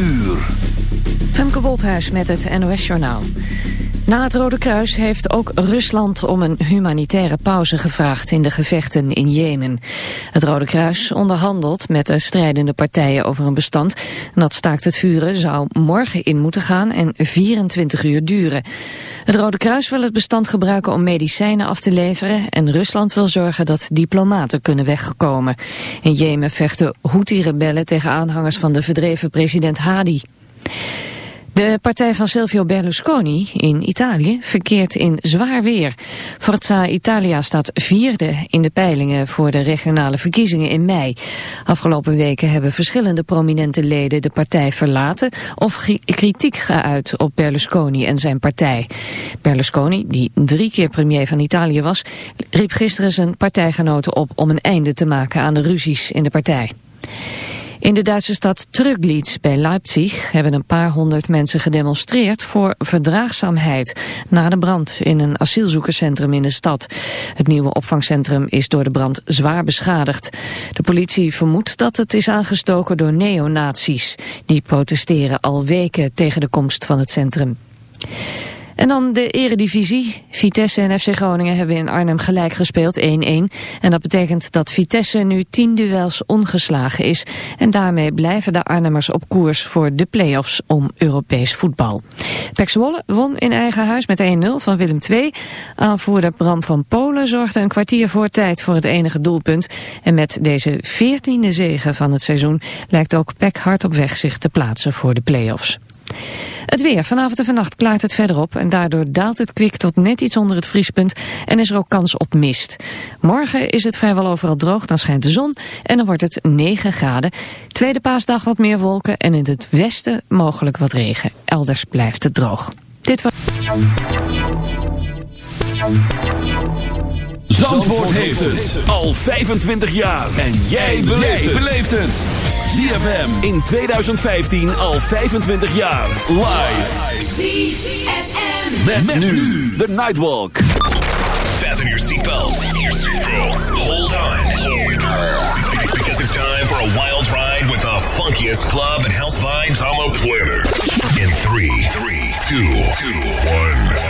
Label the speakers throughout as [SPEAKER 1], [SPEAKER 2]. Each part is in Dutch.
[SPEAKER 1] uur.
[SPEAKER 2] Femke Wolthuis met het NOS Journaal. Na het Rode Kruis heeft ook Rusland om een humanitaire pauze gevraagd in de gevechten in Jemen. Het Rode Kruis onderhandelt met de strijdende partijen over een bestand. En dat staakt het vuren zou morgen in moeten gaan en 24 uur duren. Het Rode Kruis wil het bestand gebruiken om medicijnen af te leveren en Rusland wil zorgen dat diplomaten kunnen wegkomen. In Jemen vechten Houthi-rebellen tegen aanhangers van de verdreven president Hadi. De partij van Silvio Berlusconi in Italië verkeert in zwaar weer. Forza Italia staat vierde in de peilingen voor de regionale verkiezingen in mei. Afgelopen weken hebben verschillende prominente leden de partij verlaten of kritiek geuit op Berlusconi en zijn partij. Berlusconi, die drie keer premier van Italië was, riep gisteren zijn partijgenoten op om een einde te maken aan de ruzies in de partij. In de Duitse stad Tröglitz bij Leipzig hebben een paar honderd mensen gedemonstreerd voor verdraagzaamheid na de brand in een asielzoekerscentrum in de stad. Het nieuwe opvangcentrum is door de brand zwaar beschadigd. De politie vermoedt dat het is aangestoken door neonazies. Die protesteren al weken tegen de komst van het centrum. En dan de eredivisie. Vitesse en FC Groningen hebben in Arnhem gelijk gespeeld, 1-1. En dat betekent dat Vitesse nu 10 duels ongeslagen is. En daarmee blijven de Arnhemmers op koers voor de play-offs om Europees voetbal. Pek Zwolle won in eigen huis met 1-0 van Willem II. Aanvoerder Bram van Polen zorgde een kwartier voor tijd voor het enige doelpunt. En met deze 14e zege van het seizoen lijkt ook Pek hard op weg zich te plaatsen voor de play-offs. Het weer. Vanavond en vannacht klaart het verder op en daardoor daalt het kwik tot net iets onder het vriespunt en is er ook kans op mist. Morgen is het vrijwel overal droog, dan schijnt de zon en dan wordt het 9 graden. Tweede paasdag wat meer wolken en in het westen mogelijk wat regen. Elders blijft het droog. Dit was...
[SPEAKER 1] Zandvoort heeft het al 25 jaar en jij beleeft het. ZFM in 2015 al 25 jaar. Live.
[SPEAKER 3] ZFM.
[SPEAKER 1] Met, met nu de Nightwalk.
[SPEAKER 4] Fasten your seatbelts. Hold on. Because it's time for a wild ride with the funkiest club and house vibes on the planet. In 3, 3, 2, 2, 1.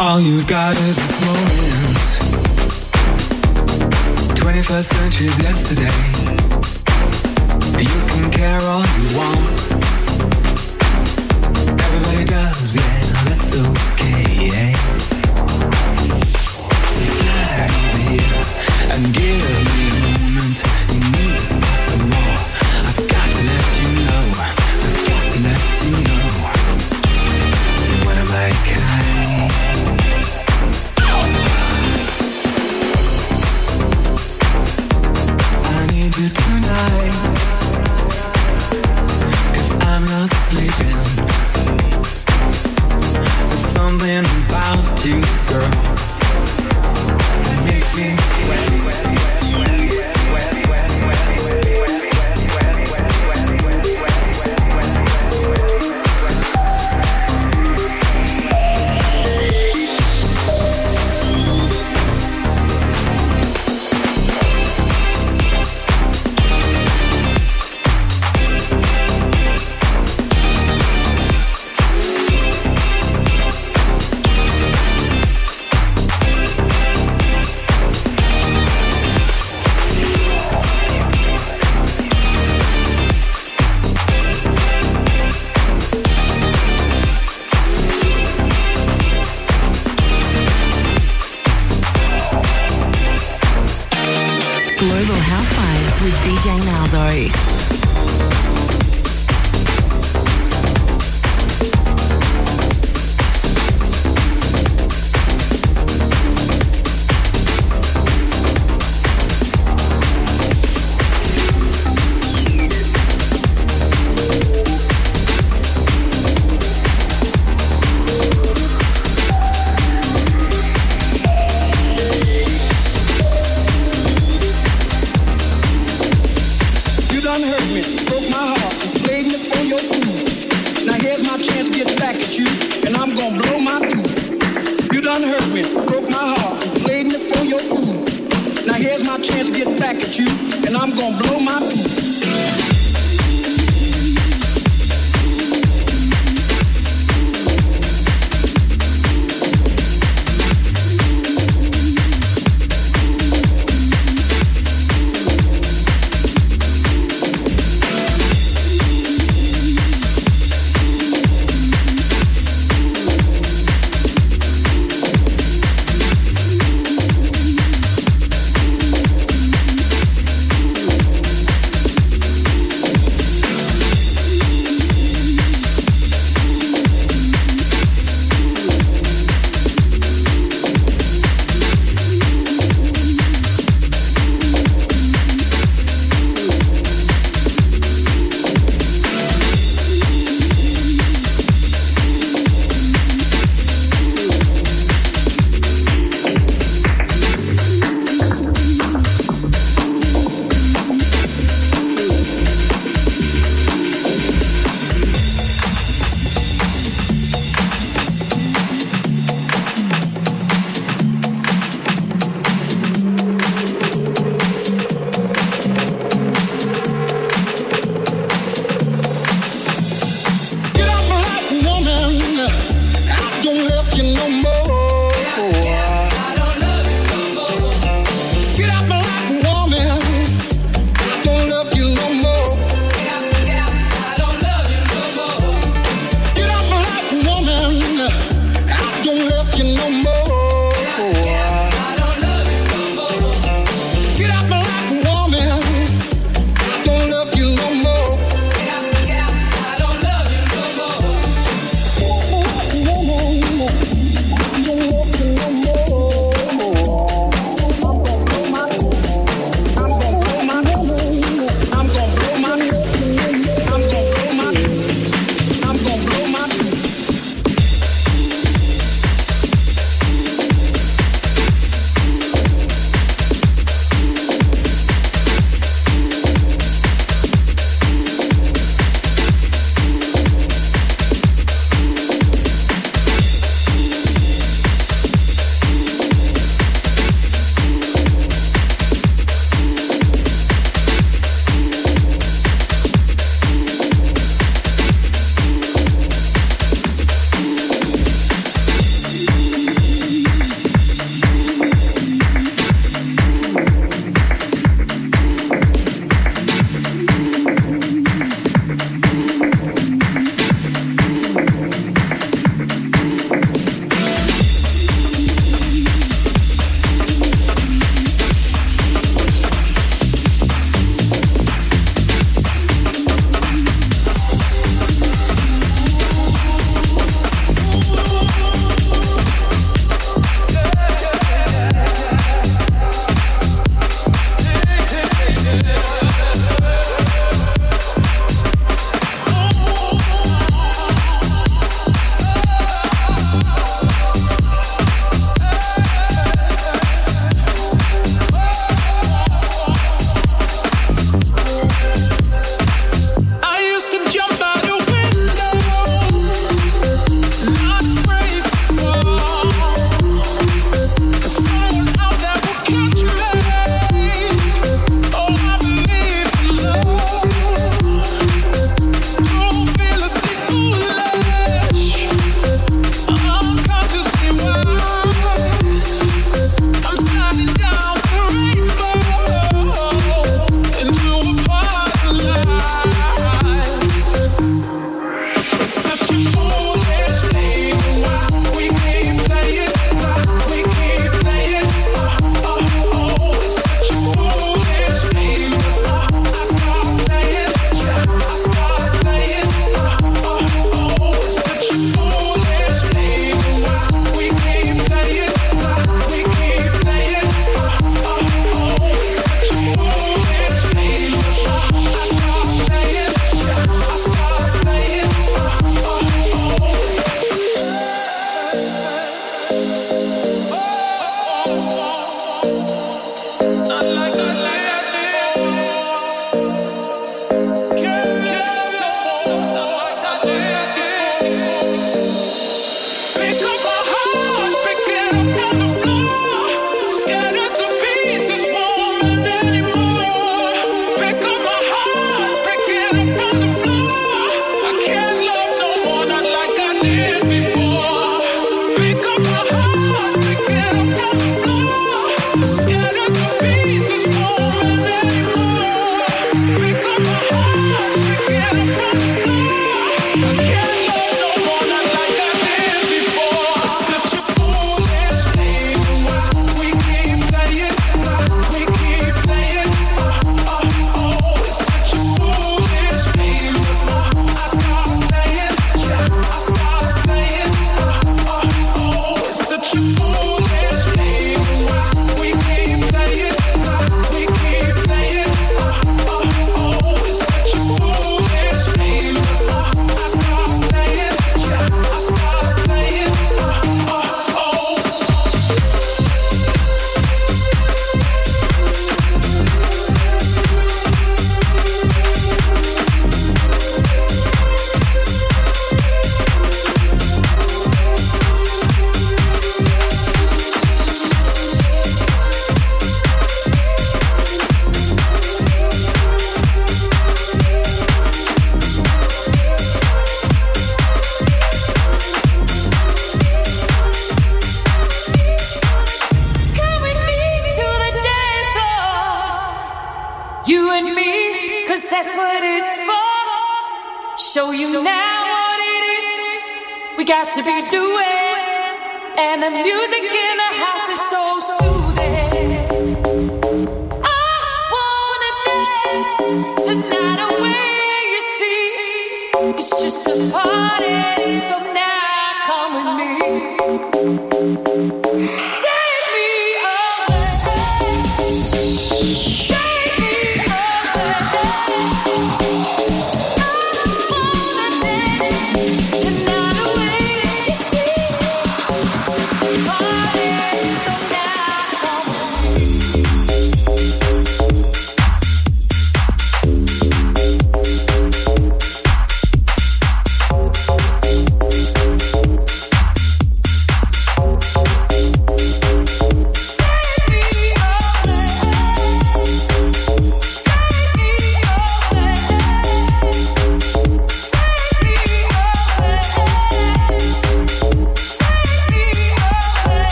[SPEAKER 5] All you
[SPEAKER 6] got is this moment. 21st century's yesterday. You can care all you want. Everybody does, yeah, that's okay, yeah. Slide me and give me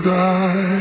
[SPEAKER 7] paradise.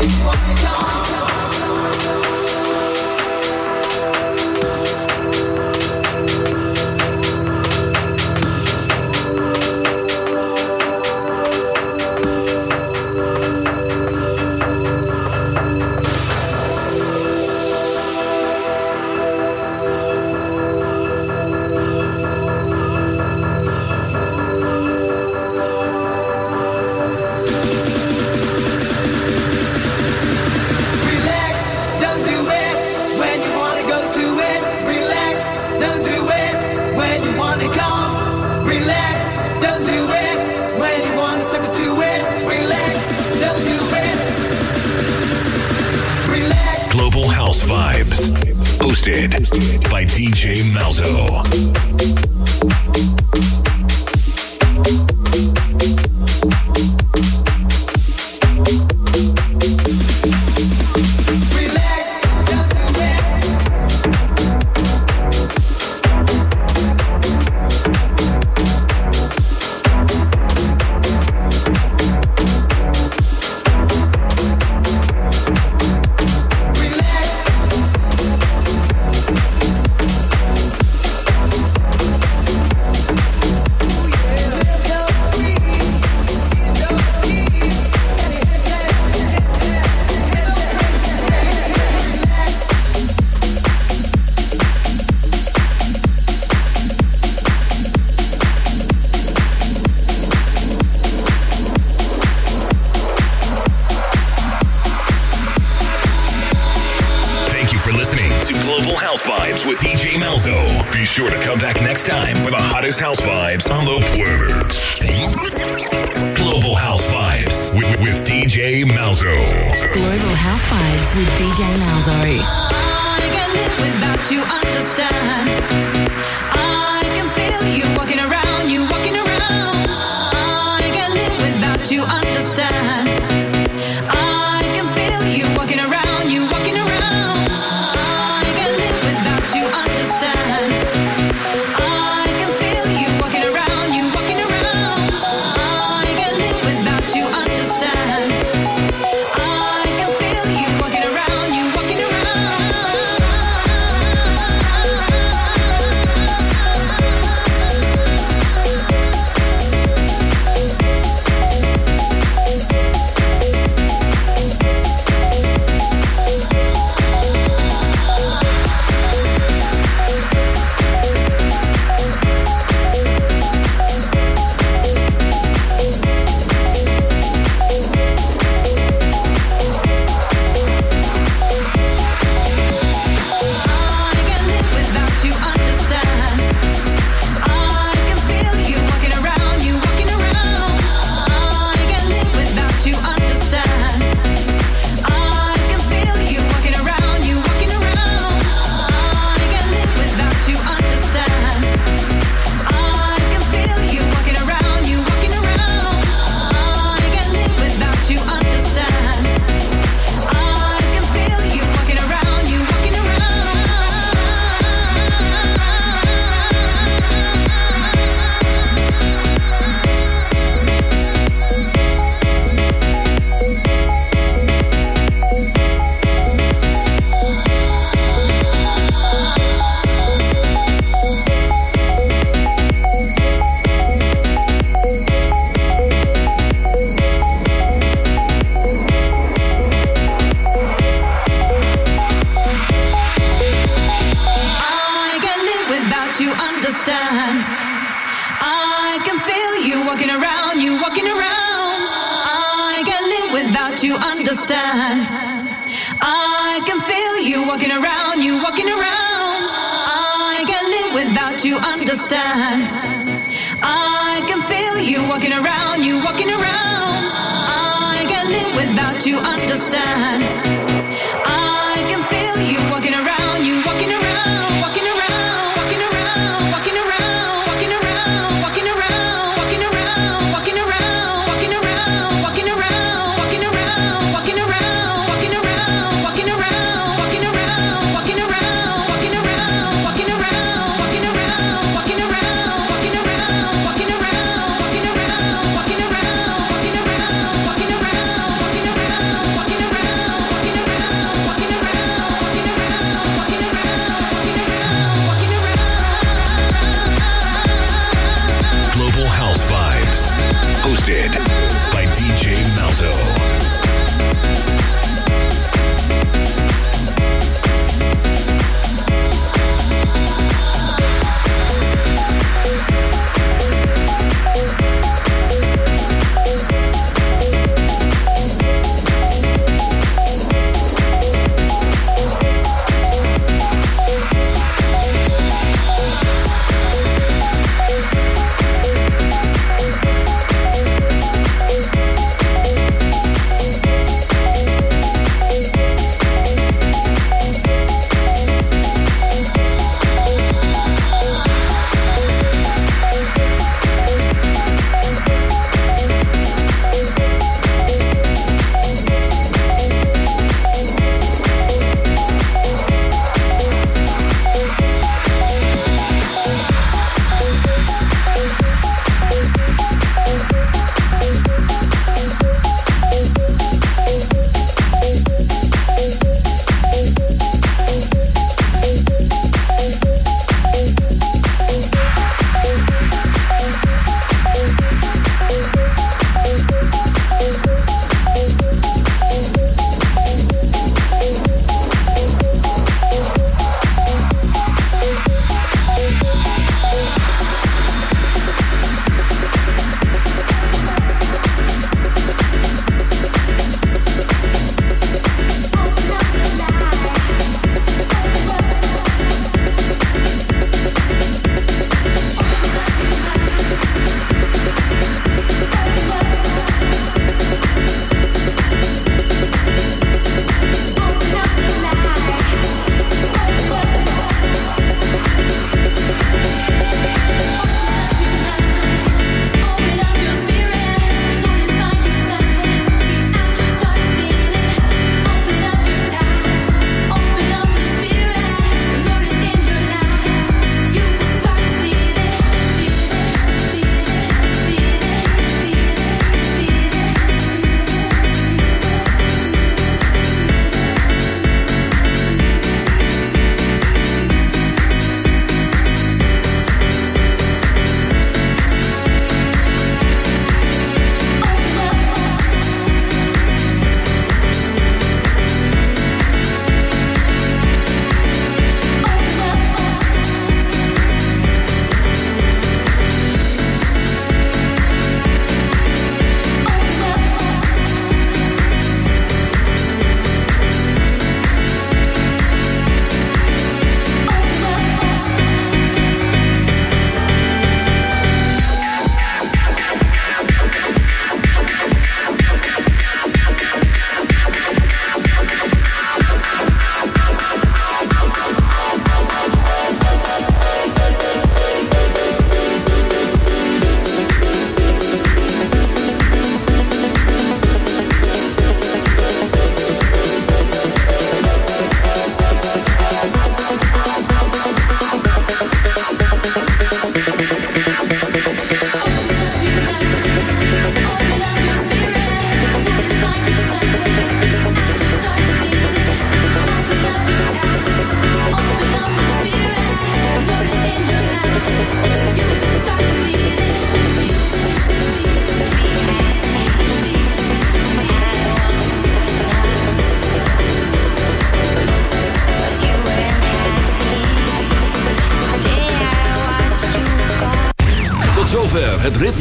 [SPEAKER 7] Why come?
[SPEAKER 4] Hosted by DJ Malzo. for the hottest house vibes on the planet. Global House Vibes with, with DJ Malzo.
[SPEAKER 8] Global House Vibes with DJ Malzo.
[SPEAKER 9] I can live without you, understand.